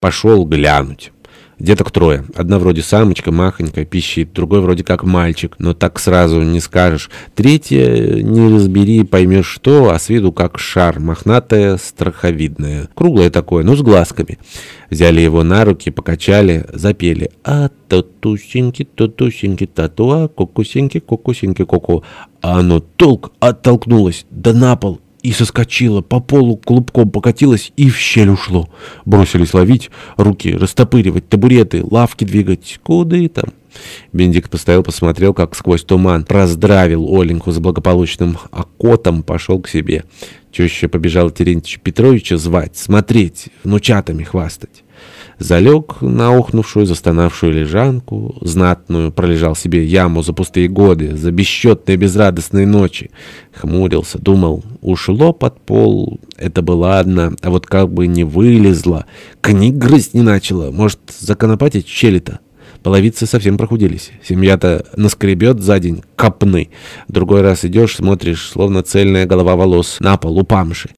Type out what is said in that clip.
Пошел глянуть. Деток трое. Одна вроде самочка, махонькая, пищит, другой вроде как мальчик, но так сразу не скажешь. Третья, не разбери, поймешь что, а с виду как шар, мохнатая, страховидная. Круглое такое, но с глазками. Взяли его на руки, покачали, запели. А татусеньки, татусеньки, татуа, кукусеньки, кукусеньки, куку. А оно толк оттолкнулось, да на пол и соскочила, по полу клубком покатилась и в щель ушло. Бросились ловить, руки растопыривать, табуреты, лавки двигать. Куды там? Бенедикт постоял, посмотрел, как сквозь туман раздравил Оленьку с благополучным окотом, пошел к себе. Теща побежал Терентьевича Петровича звать, смотреть, внучатами хвастать. Залег на охнувшую, застонавшую лежанку, знатную, пролежал себе яму за пустые годы, за бесчетные безрадостные ночи. Хмурился, думал, ушло под пол, это бы ладно, а вот как бы не вылезло, книг грызть не начало, может, законопатить щели-то? Половицы совсем прохудились. Семья-то наскребет за день копны. Другой раз идешь, смотришь, словно цельная голова волос, на пол, у памши.